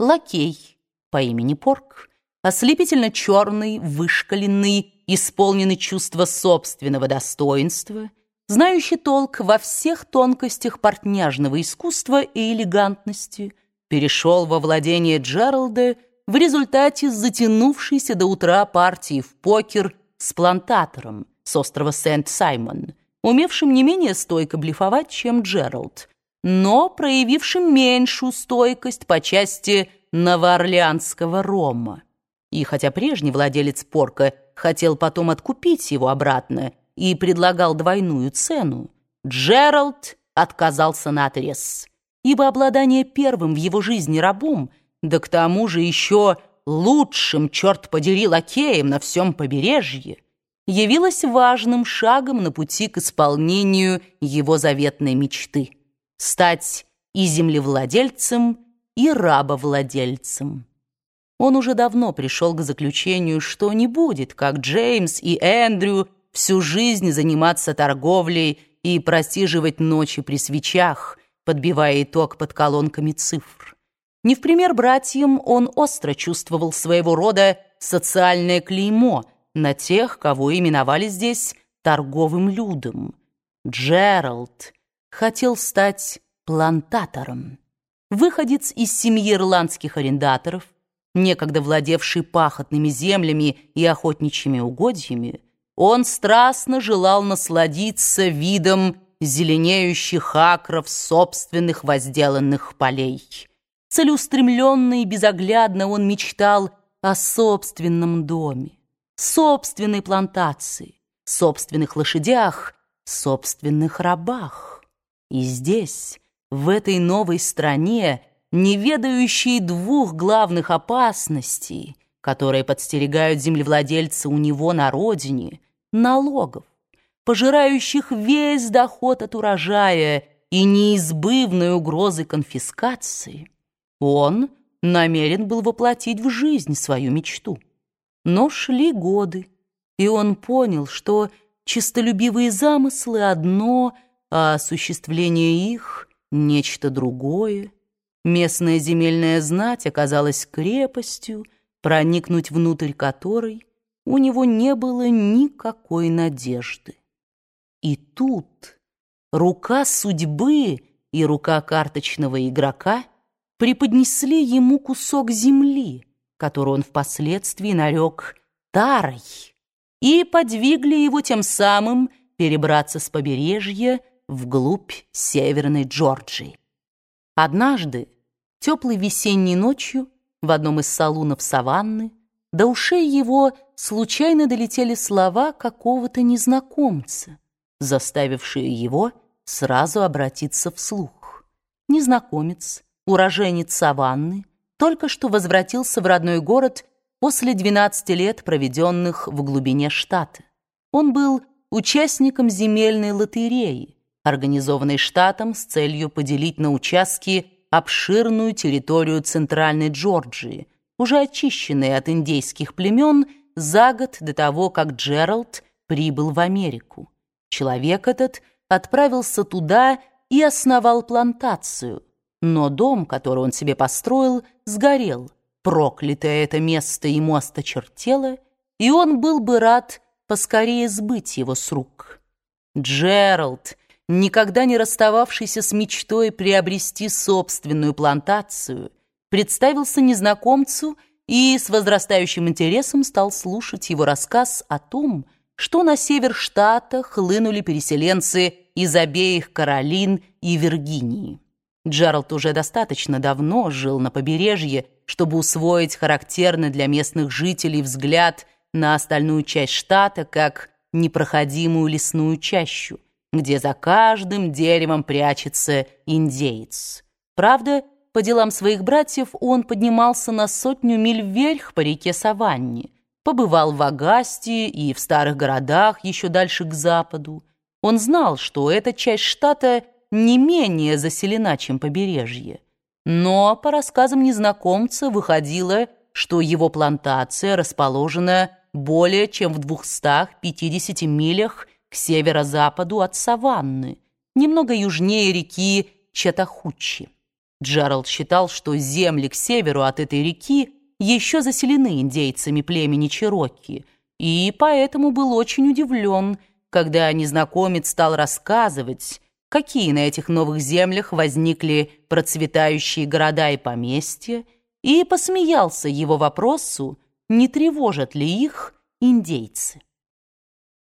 лакей по имени Порк, ослепительно черный, вышкаленный, исполненный чувства собственного достоинства, знающий толк во всех тонкостях портняжного искусства и элегантности, перешел во владение Джералда в результате затянувшейся до утра партии в покер с плантатором с острова Сент-Саймон, умевшим не менее стойко блефовать, чем Джеральд, но проявившим меньшую стойкость по части новоорлеанского рома. И хотя прежний владелец порка хотел потом откупить его обратно и предлагал двойную цену, Джеральд отказался наотрез, ибо обладание первым в его жизни рабом, да к тому же еще лучшим, черт подери, лакеем на всем побережье, явилось важным шагом на пути к исполнению его заветной мечты — стать и землевладельцем, и рабовладельцем. Он уже давно пришел к заключению, что не будет, как Джеймс и Эндрю, всю жизнь заниматься торговлей и просиживать ночи при свечах, подбивая итог под колонками цифр. Не в пример братьям он остро чувствовал своего рода социальное клеймо на тех, кого именовали здесь торговым людом. Джеральд хотел стать плантатором. Выходец из семьи ирландских арендаторов, некогда владевший пахотными землями и охотничьими угодьями, он страстно желал насладиться видом зеленеющих акров собственных возделанных полей. Целеустремленно и безоглядно он мечтал о собственном доме, собственной плантации, собственных лошадях, собственных рабах. И здесь, в этой новой стране, не ведающей двух главных опасностей, которые подстерегают землевладельца у него на родине, налогов, пожирающих весь доход от урожая и неизбывной угрозы конфискации, он намерен был воплотить в жизнь свою мечту. Но шли годы, и он понял, что чистолюбивые замыслы одно, а осуществление их — нечто другое. Местная земельная знать оказалась крепостью, проникнуть внутрь которой у него не было никакой надежды. И тут рука судьбы и рука карточного игрока преподнесли ему кусок земли, который он впоследствии нарек Тарой, и подвигли его тем самым перебраться с побережья вглубь Северной Джорджии. Однажды, теплой весенней ночью, в одном из салунов саванны, до ушей его случайно долетели слова какого-то незнакомца, заставившие его сразу обратиться вслух. Незнакомец, уроженец саванны, только что возвратился в родной город после 12 лет, проведенных в глубине штата. Он был участником земельной лотереи, организованной штатом с целью поделить на участки обширную территорию Центральной Джорджии, уже очищенной от индейских племен за год до того, как Джеральд прибыл в Америку. Человек этот отправился туда и основал плантацию, но дом, который он себе построил, сгорел. Проклятое это место ему осточертело, и он был бы рад поскорее сбыть его с рук. Джеральд никогда не расстававшийся с мечтой приобрести собственную плантацию, представился незнакомцу и с возрастающим интересом стал слушать его рассказ о том, что на север штата хлынули переселенцы из обеих Каролин и Виргинии. Джеральд уже достаточно давно жил на побережье, чтобы усвоить характерный для местных жителей взгляд на остальную часть штата как непроходимую лесную чащу – где за каждым деревом прячется индеец. Правда, по делам своих братьев он поднимался на сотню миль вверх по реке Саванне, побывал в Агасте и в старых городах еще дальше к западу. Он знал, что эта часть штата не менее заселена, чем побережье. Но, по рассказам незнакомца, выходило, что его плантация расположена более чем в 250 милях к северо-западу от Саванны, немного южнее реки Чатахучи. Джеральд считал, что земли к северу от этой реки еще заселены индейцами племени Черокки, и поэтому был очень удивлен, когда незнакомец стал рассказывать, какие на этих новых землях возникли процветающие города и поместья, и посмеялся его вопросу, не тревожат ли их индейцы.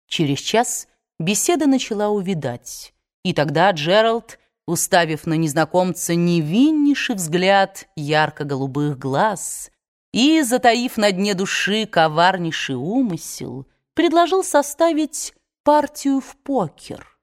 Через час беседа начала увидать, и тогда Джеральд, уставив на незнакомца невиннейший взгляд ярко-голубых глаз и, затаив на дне души коварнейший умысел, предложил составить партию в покер.